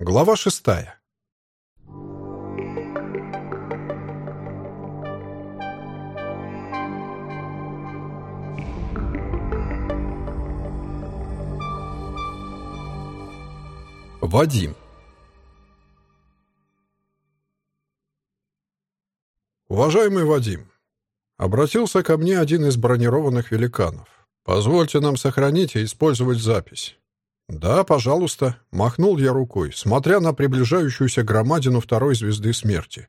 Глава шестая. Вадим. Уважаемый Вадим, обратился ко мне один из бронированных великанов. Позвольте нам сохранить и использовать запись. Да, пожалуйста, махнул я рукой, смотря на приближающуюся громадину второй звезды смерти,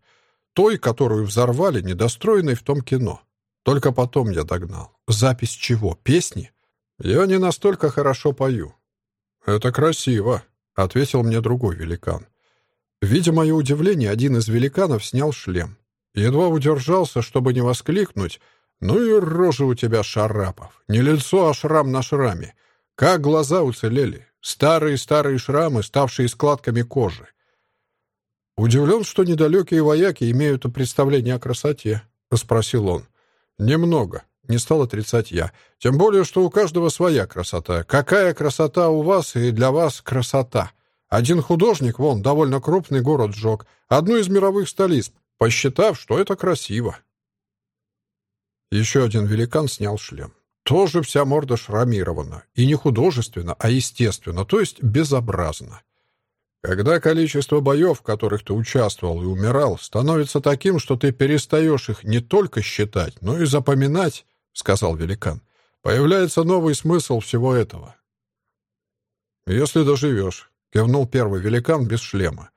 той, которую взорвали, недостроенной в том кино. Только потом я догнал. Запись чего? Песни? Я не настолько хорошо пою. Это красиво, ответил мне другой великан. Видя мое удивление, один из великанов снял шлем. Едва удержался, чтобы не воскликнуть, «Ну и рожа у тебя, Шарапов! Не лицо, а шрам на шраме! Как глаза уцелели! Старые-старые шрамы, ставшие складками кожи!» «Удивлен, что недалекие вояки имеют представление о красоте», — спросил он. «Немного», — не стал отрицать я. «Тем более, что у каждого своя красота. Какая красота у вас и для вас красота? Один художник, вон, довольно крупный город сжег, одну из мировых столиц, посчитав, что это красиво. Еще один великан снял шлем. Тоже вся морда шрамирована. И не художественно, а естественно, то есть безобразно. Когда количество боев, в которых ты участвовал и умирал, становится таким, что ты перестаешь их не только считать, но и запоминать, — сказал великан, — появляется новый смысл всего этого. «Если доживешь», — кивнул первый великан без шлема,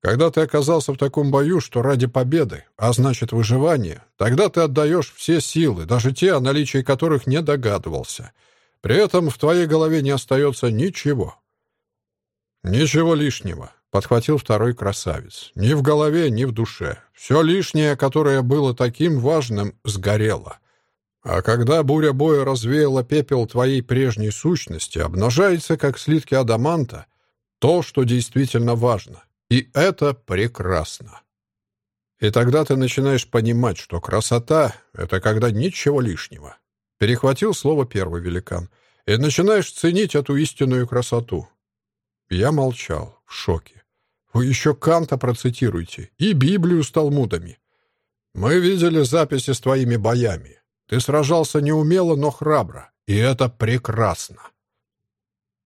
когда ты оказался в таком бою, что ради победы, а значит выживания, тогда ты отдаешь все силы, даже те, о наличии которых не догадывался. При этом в твоей голове не остается ничего. «Ничего лишнего», — подхватил второй красавец. «Ни в голове, ни в душе. Все лишнее, которое было таким важным, сгорело. А когда буря боя развеяла пепел твоей прежней сущности, обнажается, как слитки адаманта, то, что действительно важно. И это прекрасно. И тогда ты начинаешь понимать, что красота — это когда ничего лишнего. Перехватил слово первый великан. И начинаешь ценить эту истинную красоту. Я молчал, в шоке. Вы еще Канта процитируете и Библию с Талмудами. Мы видели записи с твоими боями. Ты сражался неумело, но храбро. И это прекрасно.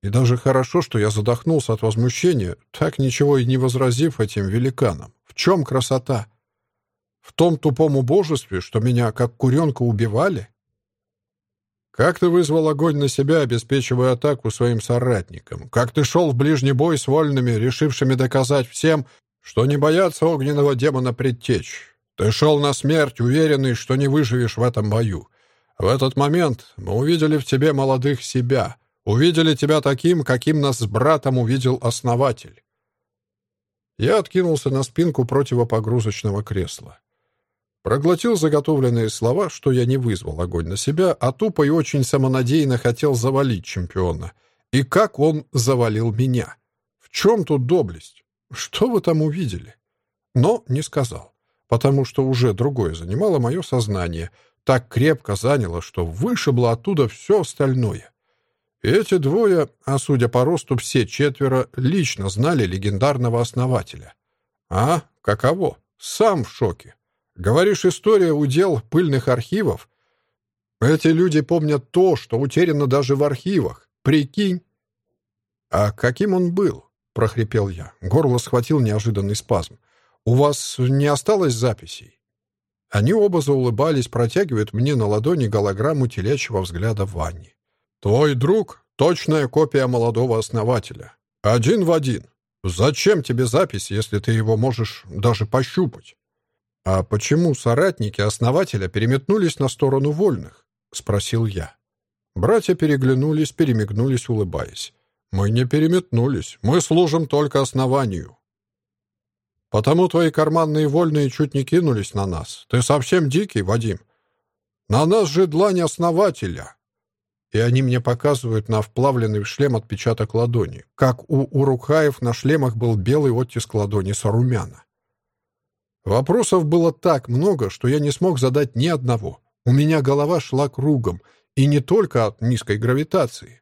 И даже хорошо, что я задохнулся от возмущения, так ничего и не возразив этим великанам. В чем красота? В том тупом убожестве, что меня как куренка убивали? Как ты вызвал огонь на себя, обеспечивая атаку своим соратникам? Как ты шел в ближний бой с вольными, решившими доказать всем, что не боятся огненного демона предтечь? Ты шел на смерть, уверенный, что не выживешь в этом бою. В этот момент мы увидели в тебе молодых себя, Увидели тебя таким, каким нас с братом увидел основатель. Я откинулся на спинку противопогрузочного кресла. Проглотил заготовленные слова, что я не вызвал огонь на себя, а тупо и очень самонадеянно хотел завалить чемпиона. И как он завалил меня? В чем тут доблесть? Что вы там увидели? Но не сказал, потому что уже другое занимало мое сознание, так крепко заняло, что вышибло оттуда все остальное. Эти двое, а судя по росту все четверо, лично знали легендарного основателя. А? Каково? Сам в шоке. Говоришь, история удел пыльных архивов? Эти люди помнят то, что утеряно даже в архивах. Прикинь. А каким он был? прохрипел я. Горло схватил неожиданный спазм. У вас не осталось записей? Они оба заулыбались, протягивают мне на ладони голограмму телячьего взгляда Ванни. Твой друг — точная копия молодого основателя. Один в один. Зачем тебе запись, если ты его можешь даже пощупать? А почему соратники основателя переметнулись на сторону вольных? Спросил я. Братья переглянулись, перемигнулись, улыбаясь. Мы не переметнулись. Мы служим только основанию. Потому твои карманные вольные чуть не кинулись на нас. Ты совсем дикий, Вадим. На нас же длань основателя и они мне показывают на вплавленный в шлем отпечаток ладони, как у Урукхаев на шлемах был белый оттиск ладони Сарумяна. Вопросов было так много, что я не смог задать ни одного. У меня голова шла кругом, и не только от низкой гравитации.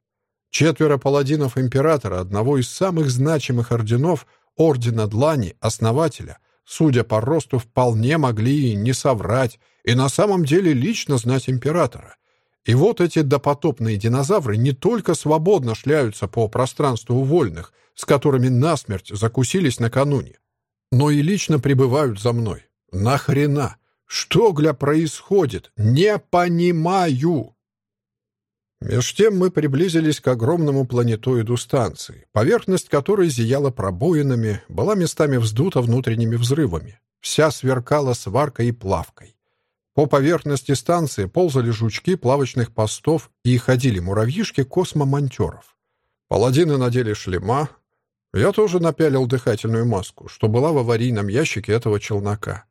Четверо паладинов императора, одного из самых значимых орденов, Ордена Длани, основателя, судя по росту, вполне могли не соврать и на самом деле лично знать императора. И вот эти допотопные динозавры не только свободно шляются по пространству вольных, с которыми насмерть закусились накануне, но и лично прибывают за мной. Нахрена? Что, гля, происходит? Не понимаю!» Меж тем мы приблизились к огромному планетоиду станции, поверхность которой зияла пробоинами, была местами вздута внутренними взрывами, вся сверкала сваркой и плавкой. По поверхности станции ползали жучки плавочных постов и ходили муравьишки космомонтеров. Паладины надели шлема. Я тоже напялил дыхательную маску, что была в аварийном ящике этого челнока.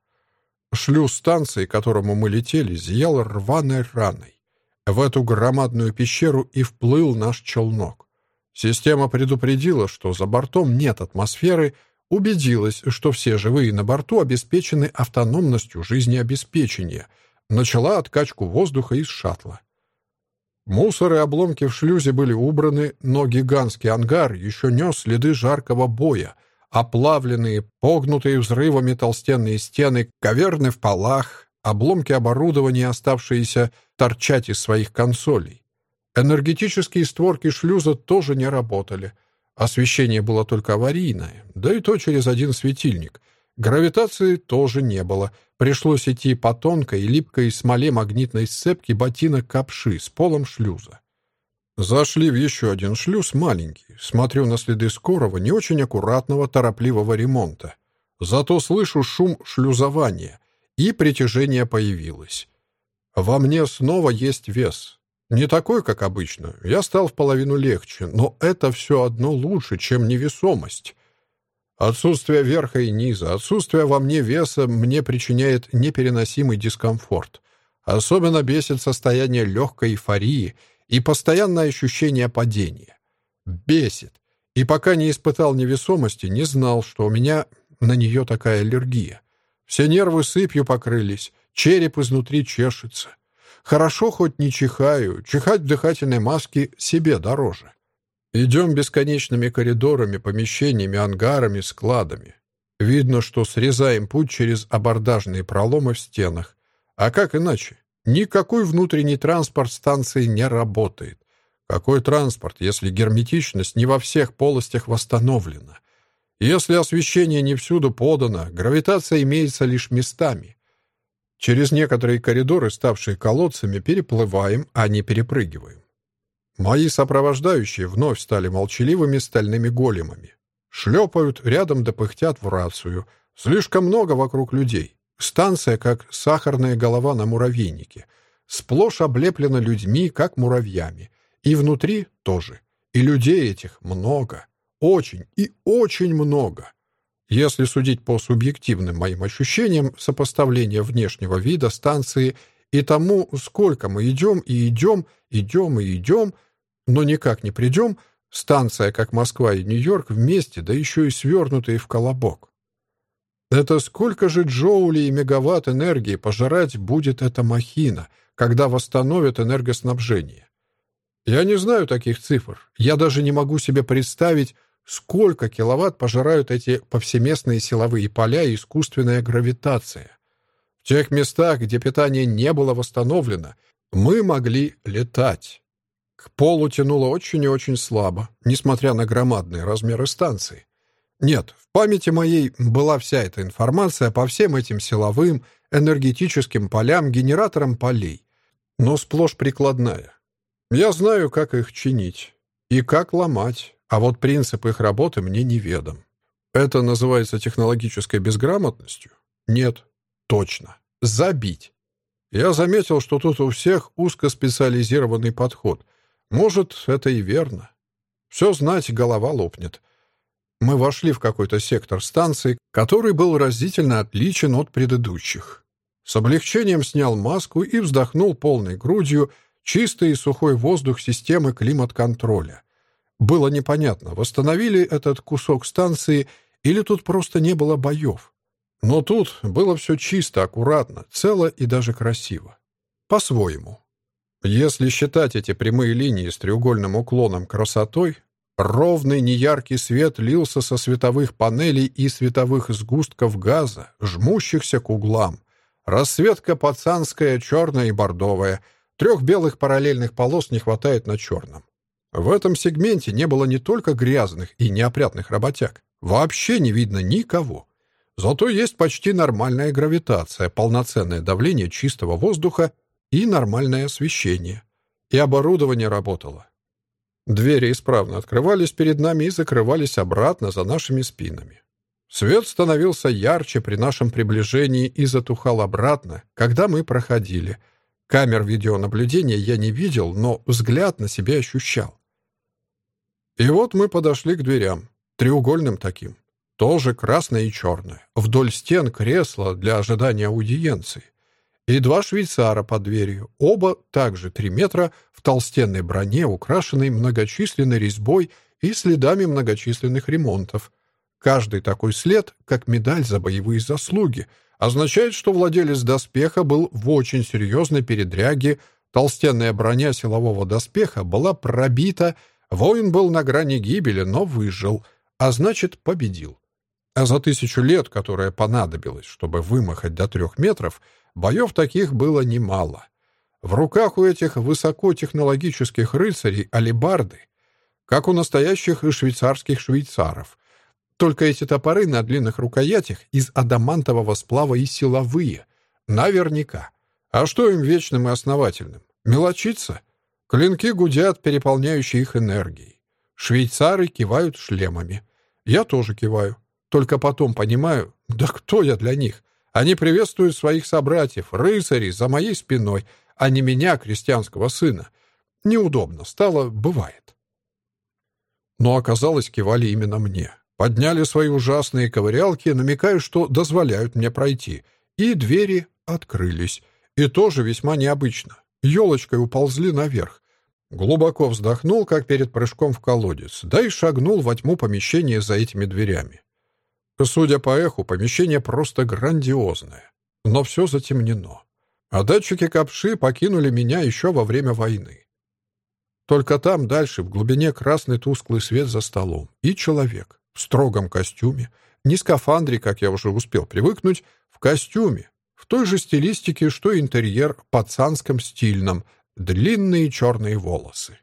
Шлюз станции, к которому мы летели, зиял рваной раной. В эту громадную пещеру и вплыл наш челнок. Система предупредила, что за бортом нет атмосферы, убедилась, что все живые на борту обеспечены автономностью жизнеобеспечения, начала откачку воздуха из шаттла. Мусор и обломки в шлюзе были убраны, но гигантский ангар еще нес следы жаркого боя, оплавленные, погнутые взрывами толстенные стены, каверны в полах, обломки оборудования, оставшиеся торчать из своих консолей. Энергетические створки шлюза тоже не работали. Освещение было только аварийное, да и то через один светильник. Гравитации тоже не было. Пришлось идти по тонкой липкой смоле магнитной сцепки ботинок капши с полом шлюза. Зашли в еще один шлюз, маленький. Смотрю на следы скорого, не очень аккуратного, торопливого ремонта. Зато слышу шум шлюзования — и притяжение появилось. Во мне снова есть вес. Не такой, как обычно. Я стал в половину легче, но это все одно лучше, чем невесомость. Отсутствие верха и низа, отсутствие во мне веса мне причиняет непереносимый дискомфорт. Особенно бесит состояние легкой эйфории и постоянное ощущение падения. Бесит. И пока не испытал невесомости, не знал, что у меня на нее такая аллергия. Все нервы сыпью покрылись, череп изнутри чешется. Хорошо хоть не чихаю, чихать в дыхательной маске себе дороже. Идем бесконечными коридорами, помещениями, ангарами, складами. Видно, что срезаем путь через абордажные проломы в стенах. А как иначе? Никакой внутренний транспорт станции не работает. Какой транспорт, если герметичность не во всех полостях восстановлена? Если освещение не всюду подано, гравитация имеется лишь местами. Через некоторые коридоры, ставшие колодцами, переплываем, а не перепрыгиваем. Мои сопровождающие вновь стали молчаливыми стальными големами. Шлепают, рядом да пыхтят в рацию. Слишком много вокруг людей. Станция, как сахарная голова на муравейнике. Сплошь облеплена людьми, как муравьями. И внутри тоже. И людей этих много. Очень и очень много. Если судить по субъективным моим ощущениям сопоставления внешнего вида станции и тому, сколько мы идем и идем, идем и идем, но никак не придем, станция, как Москва и Нью-Йорк, вместе, да еще и свернутые в колобок. Это сколько же джоулей и мегаватт энергии пожирать будет эта махина, когда восстановят энергоснабжение? Я не знаю таких цифр. Я даже не могу себе представить, Сколько киловатт пожирают эти повсеместные силовые поля и искусственная гравитация? В тех местах, где питание не было восстановлено, мы могли летать. К полу тянуло очень и очень слабо, несмотря на громадные размеры станции. Нет, в памяти моей была вся эта информация по всем этим силовым, энергетическим полям, генераторам полей, но сплошь прикладная. Я знаю, как их чинить и как ломать, а вот принцип их работы мне неведом. Это называется технологической безграмотностью? Нет. Точно. Забить. Я заметил, что тут у всех узкоспециализированный подход. Может, это и верно. Все знать, голова лопнет. Мы вошли в какой-то сектор станции, который был разительно отличен от предыдущих. С облегчением снял маску и вздохнул полной грудью чистый и сухой воздух системы климат-контроля. Было непонятно, восстановили этот кусок станции или тут просто не было боев. Но тут было все чисто, аккуратно, цело и даже красиво. По-своему. Если считать эти прямые линии с треугольным уклоном красотой, Ровный неяркий свет лился со световых панелей и световых сгустков газа, жмущихся к углам. Расцветка пацанская, черная и бордовая. Трех белых параллельных полос не хватает на черном. В этом сегменте не было не только грязных и неопрятных работяг. Вообще не видно никого. Зато есть почти нормальная гравитация, полноценное давление чистого воздуха и нормальное освещение. И оборудование работало. Двери исправно открывались перед нами и закрывались обратно за нашими спинами. Свет становился ярче при нашем приближении и затухал обратно, когда мы проходили. Камер видеонаблюдения я не видел, но взгляд на себя ощущал. И вот мы подошли к дверям, треугольным таким, тоже красное и черное. Вдоль стен кресла для ожидания аудиенции и два швейцара под дверью, оба также три метра, в толстенной броне, украшенной многочисленной резьбой и следами многочисленных ремонтов. Каждый такой след, как медаль за боевые заслуги, означает, что владелец доспеха был в очень серьезной передряге, толстенная броня силового доспеха была пробита, воин был на грани гибели, но выжил, а значит, победил. А за тысячу лет, которая понадобилась, чтобы вымахать до трех метров, Боев таких было немало. В руках у этих высокотехнологических рыцарей алебарды, как у настоящих швейцарских швейцаров. Только эти топоры на длинных рукоятях из адамантового сплава и силовые. Наверняка. А что им вечным и основательным? Мелочиться? Клинки гудят, переполняющие их энергией. Швейцары кивают шлемами. Я тоже киваю. Только потом понимаю, да кто я для них? Они приветствуют своих собратьев, рыцарей, за моей спиной, а не меня, крестьянского сына. Неудобно стало, бывает. Но оказалось, кивали именно мне. Подняли свои ужасные ковырялки, намекая, что дозволяют мне пройти. И двери открылись. И тоже весьма необычно. Елочкой уползли наверх. Глубоко вздохнул, как перед прыжком в колодец, да и шагнул во тьму помещения за этими дверями. Судя по эху, помещение просто грандиозное. Но все затемнено. А датчики Капши покинули меня еще во время войны. Только там дальше, в глубине, красный тусклый свет за столом. И человек в строгом костюме, не скафандре, как я уже успел привыкнуть, в костюме, в той же стилистике, что интерьер, пацанском стильном, длинные черные волосы.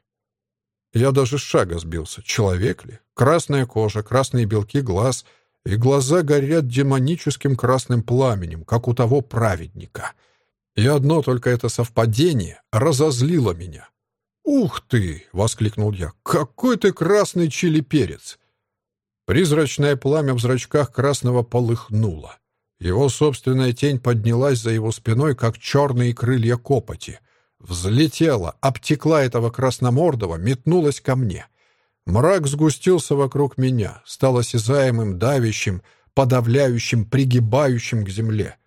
Я даже с шага сбился. Человек ли? Красная кожа, красные белки глаз — и глаза горят демоническим красным пламенем, как у того праведника. И одно только это совпадение разозлило меня. «Ух ты!» — воскликнул я. «Какой ты красный чили-перец!» Призрачное пламя в зрачках красного полыхнуло. Его собственная тень поднялась за его спиной, как черные крылья копоти. Взлетела, обтекла этого красномордого, метнулась ко мне. Мрак сгустился вокруг меня, стал осязаемым, давящим, подавляющим, пригибающим к земле.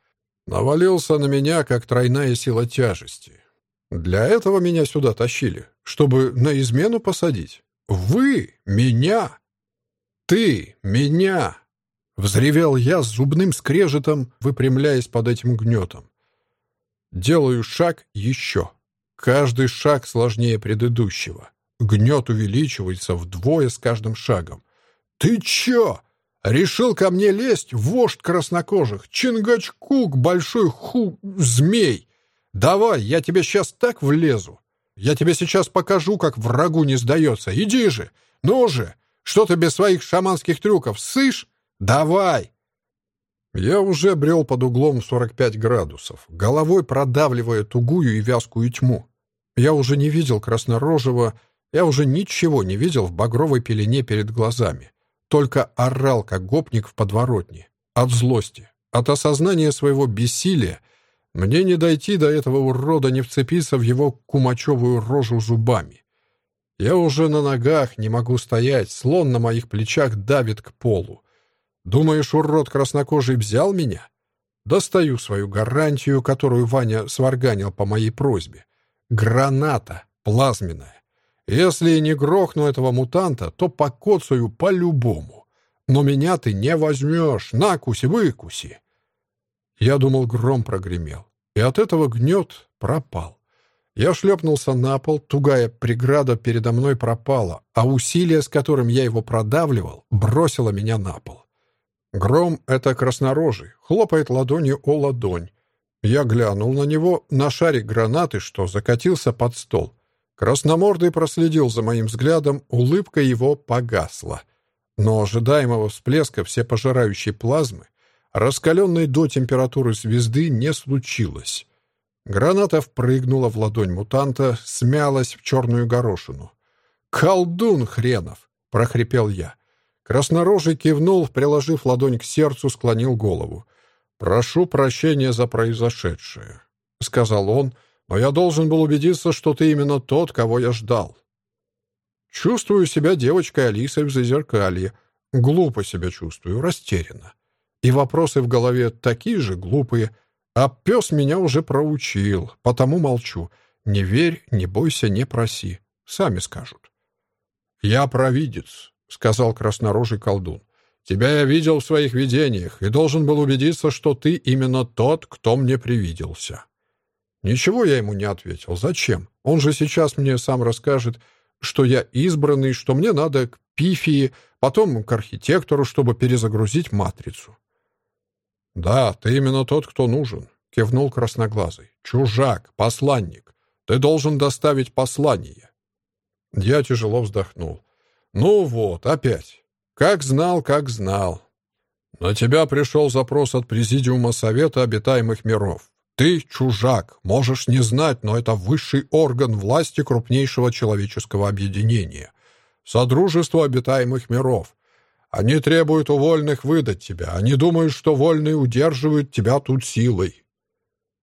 Навалился на меня, как тройная сила тяжести. Для этого меня сюда тащили, чтобы на измену посадить. Вы меня! Ты меня! Взревел я с зубным скрежетом, выпрямляясь под этим гнетом. Делаю шаг еще. Каждый шаг сложнее предыдущего. Гнет увеличивается вдвое с каждым шагом. «Ты чё? Решил ко мне лезть, вождь краснокожих? Чингачкук, большой ху... змей! Давай, я тебе сейчас так влезу. Я тебе сейчас покажу, как врагу не сдается. Иди же! Ну же! Что ты без своих шаманских трюков? Сышь? Давай!» Я уже брел под углом 45 градусов, головой продавливая тугую и вязкую тьму. Я уже не видел краснорожего, я уже ничего не видел в багровой пелене перед глазами. Только орал, как гопник в подворотне. От злости, от осознания своего бессилия. Мне не дойти до этого урода, не вцепиться в его кумачевую рожу зубами. Я уже на ногах, не могу стоять, слон на моих плечах давит к полу. Думаешь, урод краснокожий взял меня? Достаю свою гарантию, которую Ваня сварганил по моей просьбе. Граната плазменная. Если не грохну этого мутанта, то покоцаю по-любому. Но меня ты не возьмешь. Накуси, выкуси. Я думал, гром прогремел. И от этого гнет пропал. Я шлепнулся на пол, тугая преграда передо мной пропала, а усилие, с которым я его продавливал, бросило меня на пол. Гром — это краснорожий, хлопает ладонью о ладонь. Я глянул на него, на шарик гранаты, что закатился под стол. Красномордый проследил за моим взглядом, улыбка его погасла. Но ожидаемого всплеска всепожирающей плазмы, раскаленной до температуры звезды, не случилось. Граната впрыгнула в ладонь мутанта, смялась в черную горошину. «Колдун хренов!» — прохрипел я. Краснорожий кивнул, приложив ладонь к сердцу, склонил голову. «Прошу прощения за произошедшее», — сказал он, «но я должен был убедиться, что ты именно тот, кого я ждал». Чувствую себя девочкой Алисой в зазеркалье. Глупо себя чувствую, растерянно. И вопросы в голове такие же глупые. А пес меня уже проучил, потому молчу. Не верь, не бойся, не проси. Сами скажут. «Я провидец», — сказал краснорожий колдун. «Тебя я видел в своих видениях и должен был убедиться, что ты именно тот, кто мне привиделся». Ничего я ему не ответил. Зачем? Он же сейчас мне сам расскажет, что я избранный, что мне надо к пифии, потом к архитектору, чтобы перезагрузить матрицу. «Да, ты именно тот, кто нужен», — кивнул красноглазый. «Чужак, посланник. Ты должен доставить послание». Я тяжело вздохнул. Ну вот, опять. Как знал, как знал. На тебя пришел запрос от Президиума Совета Обитаемых Миров. Ты чужак, можешь не знать, но это высший орган власти крупнейшего человеческого объединения. Содружество Обитаемых Миров. Они требуют у вольных выдать тебя. Они думают, что вольные удерживают тебя тут силой.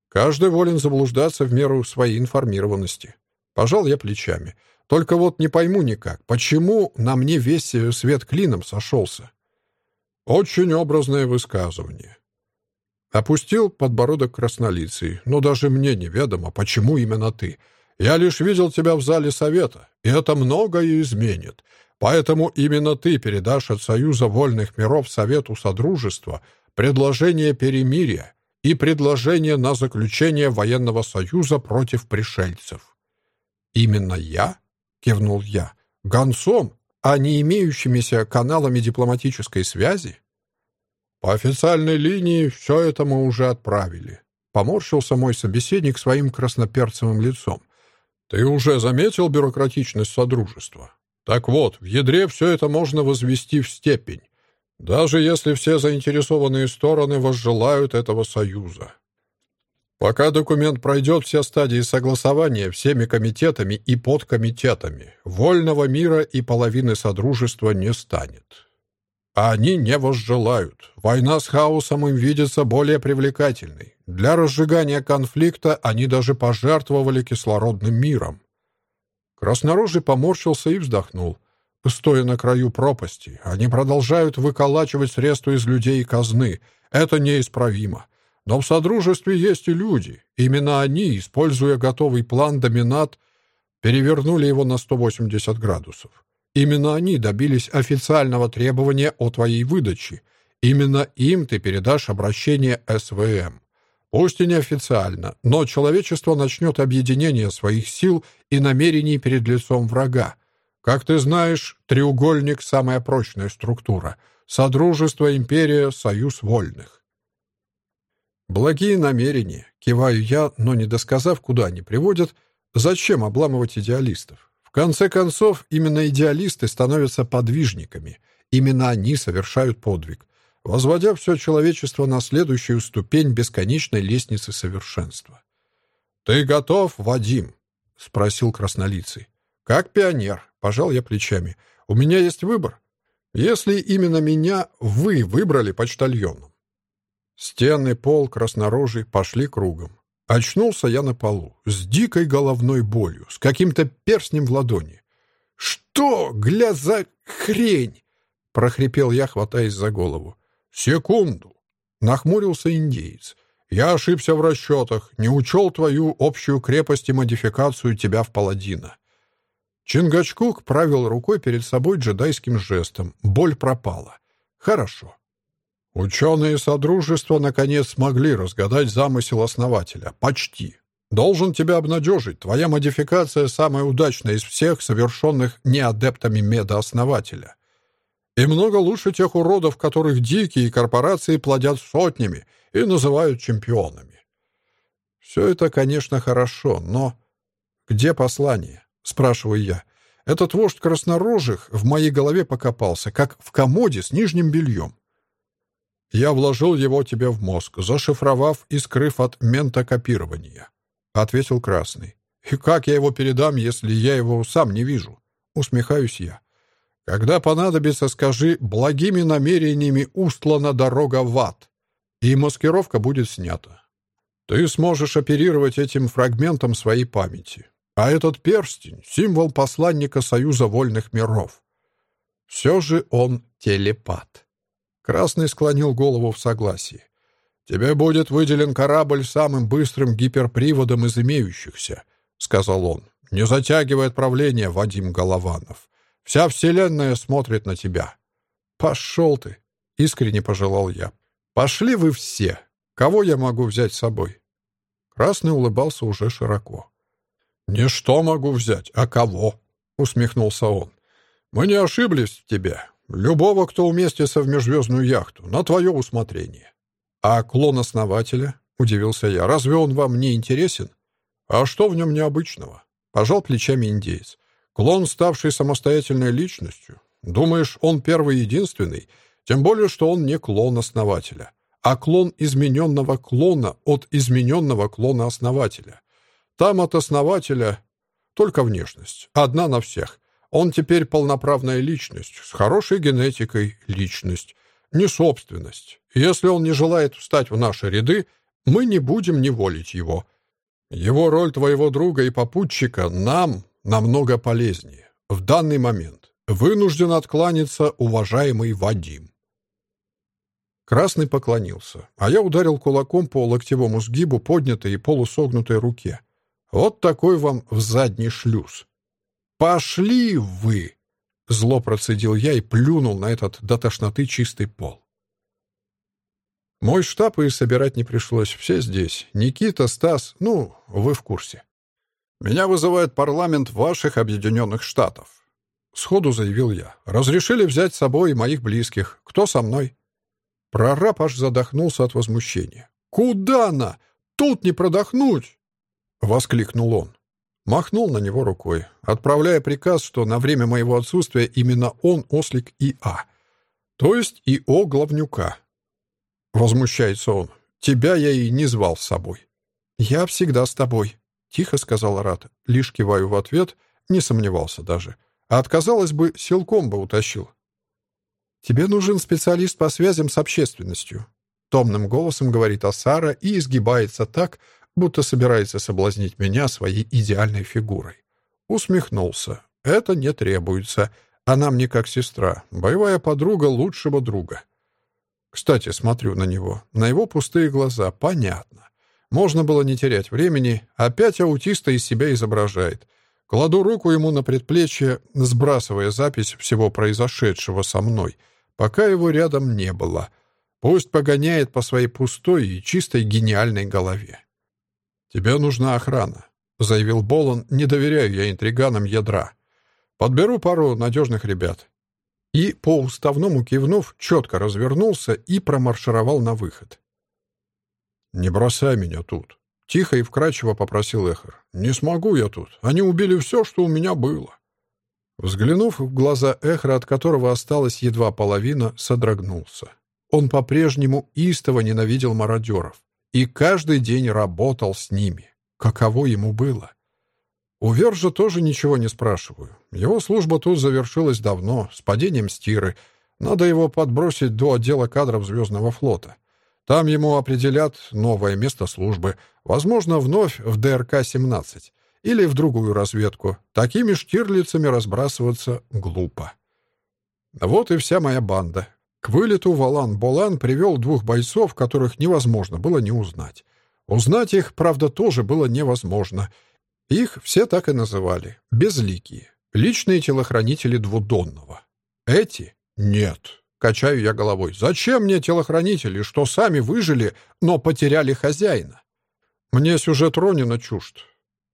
Каждый волен заблуждаться в меру своей информированности. Пожал я плечами. Только вот не пойму никак, почему на мне весь свет клином сошелся? Очень образное высказывание. Опустил подбородок краснолицый. Но даже мне неведомо, почему именно ты. Я лишь видел тебя в зале совета, и это многое изменит. Поэтому именно ты передашь от Союза Вольных Миров Совету Содружества предложение перемирия и предложение на заключение военного союза против пришельцев. Именно я? кивнул я. «Гонцом, а не имеющимися каналами дипломатической связи?» «По официальной линии все это мы уже отправили», — поморщился мой собеседник своим красноперцевым лицом. «Ты уже заметил бюрократичность Содружества? Так вот, в ядре все это можно возвести в степень, даже если все заинтересованные стороны возжелают этого союза. Пока документ пройдет все стадии согласования всеми комитетами и подкомитетами, вольного мира и половины Содружества не станет. А они не возжелают. Война с хаосом им видится более привлекательной. Для разжигания конфликта они даже пожертвовали кислородным миром. Краснорожий поморщился и вздохнул. Стоя на краю пропасти, они продолжают выколачивать средства из людей и казны. Это неисправимо. Но в Содружестве есть и люди. Именно они, используя готовый план «Доминат», перевернули его на 180 градусов. Именно они добились официального требования о твоей выдаче. Именно им ты передашь обращение СВМ. Пусть и неофициально, но человечество начнет объединение своих сил и намерений перед лицом врага. Как ты знаешь, треугольник — самая прочная структура. Содружество, империя, союз вольных. Благие намерения, киваю я, но не досказав, куда они приводят, зачем обламывать идеалистов? В конце концов, именно идеалисты становятся подвижниками. Именно они совершают подвиг, возводя все человечество на следующую ступень бесконечной лестницы совершенства. «Ты готов, Вадим?» — спросил краснолицый. «Как пионер», — пожал я плечами. «У меня есть выбор. Если именно меня вы выбрали почтальоном, Стены, пол, краснорожий пошли кругом. Очнулся я на полу, с дикой головной болью, с каким-то перстнем в ладони. «Что, гля, за хрень?» — прохрипел я, хватаясь за голову. «Секунду!» — нахмурился индеец. «Я ошибся в расчетах, не учел твою общую крепость и модификацию тебя в паладина». Чингачкук правил рукой перед собой джедайским жестом. Боль пропала. «Хорошо. Ученые Содружества наконец смогли разгадать замысел основателя. Почти. Должен тебя обнадежить. Твоя модификация самая удачная из всех, совершенных неадептами медооснователя. И много лучше тех уродов, которых дикие корпорации плодят сотнями и называют чемпионами. Все это, конечно, хорошо, но... Где послание? Спрашиваю я. Этот вождь краснорожих в моей голове покопался, как в комоде с нижним бельем. Я вложил его тебе в мозг, зашифровав и скрыв от ментокопирования. Ответил Красный. И как я его передам, если я его сам не вижу? Усмехаюсь я. Когда понадобится, скажи, благими намерениями устлана дорога в ад, и маскировка будет снята. Ты сможешь оперировать этим фрагментом своей памяти. А этот перстень — символ посланника Союза Вольных Миров. Все же он телепат. Красный склонил голову в согласии. «Тебе будет выделен корабль самым быстрым гиперприводом из имеющихся», — сказал он. «Не затягивай отправление, Вадим Голованов. Вся Вселенная смотрит на тебя». «Пошел ты!» — искренне пожелал я. «Пошли вы все! Кого я могу взять с собой?» Красный улыбался уже широко. «Не что могу взять, а кого?» — усмехнулся он. «Мы не ошиблись в тебе. Любого, кто уместится в межзвездную яхту, на твое усмотрение». «А клон основателя?» — удивился я. «Разве он вам не интересен?» «А что в нем необычного?» — пожал плечами индеец. «Клон, ставший самостоятельной личностью. Думаешь, он первый единственный? Тем более, что он не клон основателя, а клон измененного клона от измененного клона основателя. Там от основателя только внешность, одна на всех. Он теперь полноправная личность, с хорошей генетикой личность, не собственность. Если он не желает встать в наши ряды, мы не будем неволить его. Его роль твоего друга и попутчика нам намного полезнее. В данный момент вынужден откланяться уважаемый Вадим. Красный поклонился, а я ударил кулаком по локтевому сгибу поднятой и полусогнутой руке. Вот такой вам в задний шлюз. «Пошли вы!» — зло процедил я и плюнул на этот до тошноты чистый пол. Мой штаб и собирать не пришлось. Все здесь. Никита, Стас, ну, вы в курсе. «Меня вызывает парламент ваших Объединенных Штатов», — сходу заявил я. «Разрешили взять с собой моих близких. Кто со мной?» Прораб аж задохнулся от возмущения. «Куда на? Тут не продохнуть!» — воскликнул он. Махнул на него рукой, отправляя приказ, что на время моего отсутствия именно он ослик ИА, то есть ИО Главнюка. Возмущается он. «Тебя я и не звал с собой». «Я всегда с тобой», — тихо сказал Рат. Лишь киваю в ответ, не сомневался даже. А отказалась бы, силком бы утащил. «Тебе нужен специалист по связям с общественностью», — томным голосом говорит Асара и изгибается так, будто собирается соблазнить меня своей идеальной фигурой. Усмехнулся. «Это не требуется. Она мне как сестра, боевая подруга лучшего друга». Кстати, смотрю на него. На его пустые глаза. Понятно. Можно было не терять времени. Опять аутиста из себя изображает. Кладу руку ему на предплечье, сбрасывая запись всего произошедшего со мной, пока его рядом не было. Пусть погоняет по своей пустой и чистой гениальной голове. «Тебе нужна охрана», — заявил Болон, не доверяю я интриганам ядра. «Подберу пару надежных ребят». И, по уставному кивнув, четко развернулся и промаршировал на выход. «Не бросай меня тут», — тихо и вкрадчиво попросил Эхар. «Не смогу я тут. Они убили все, что у меня было». Взглянув в глаза Эхра, от которого осталась едва половина, содрогнулся. Он по-прежнему истово ненавидел мародеров и каждый день работал с ними. Каково ему было? У Вержа тоже ничего не спрашиваю. Его служба тут завершилась давно, с падением стиры. Надо его подбросить до отдела кадров Звездного флота. Там ему определят новое место службы, возможно, вновь в ДРК-17 или в другую разведку. Такими штирлицами разбрасываться глупо. Вот и вся моя банда. К вылету Валан-Болан привел двух бойцов, которых невозможно было не узнать. Узнать их, правда, тоже было невозможно. Их все так и называли — безликие, личные телохранители Двудонного. Эти — нет. Качаю я головой. Зачем мне телохранители, что сами выжили, но потеряли хозяина? Мне сюжет Ронина чужд.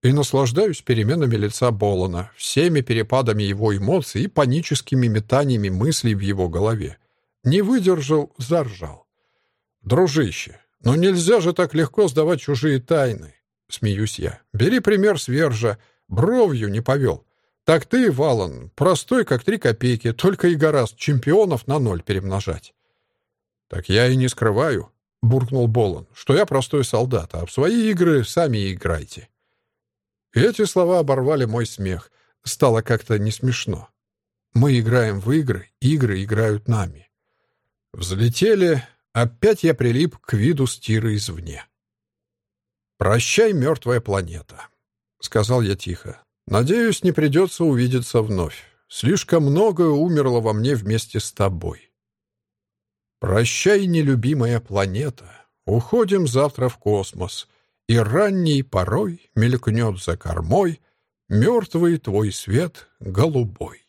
И наслаждаюсь переменами лица Болана, всеми перепадами его эмоций и паническими метаниями мыслей в его голове. Не выдержал, заржал. «Дружище, но нельзя же так легко сдавать чужие тайны!» Смеюсь я. «Бери пример с Вержа. Бровью не повел. Так ты, Валан, простой, как три копейки, только и гораст чемпионов на ноль перемножать». «Так я и не скрываю», — буркнул Болон, «что я простой солдат, а в свои игры сами играйте». эти слова оборвали мой смех. Стало как-то не смешно. Мы играем в игры, игры играют нами. Взлетели, опять я прилип к виду стиры извне. «Прощай, мертвая планета», — сказал я тихо. «Надеюсь, не придется увидеться вновь. Слишком многое умерло во мне вместе с тобой». «Прощай, нелюбимая планета, уходим завтра в космос, и ранней порой мелькнет за кормой мертвый твой свет голубой».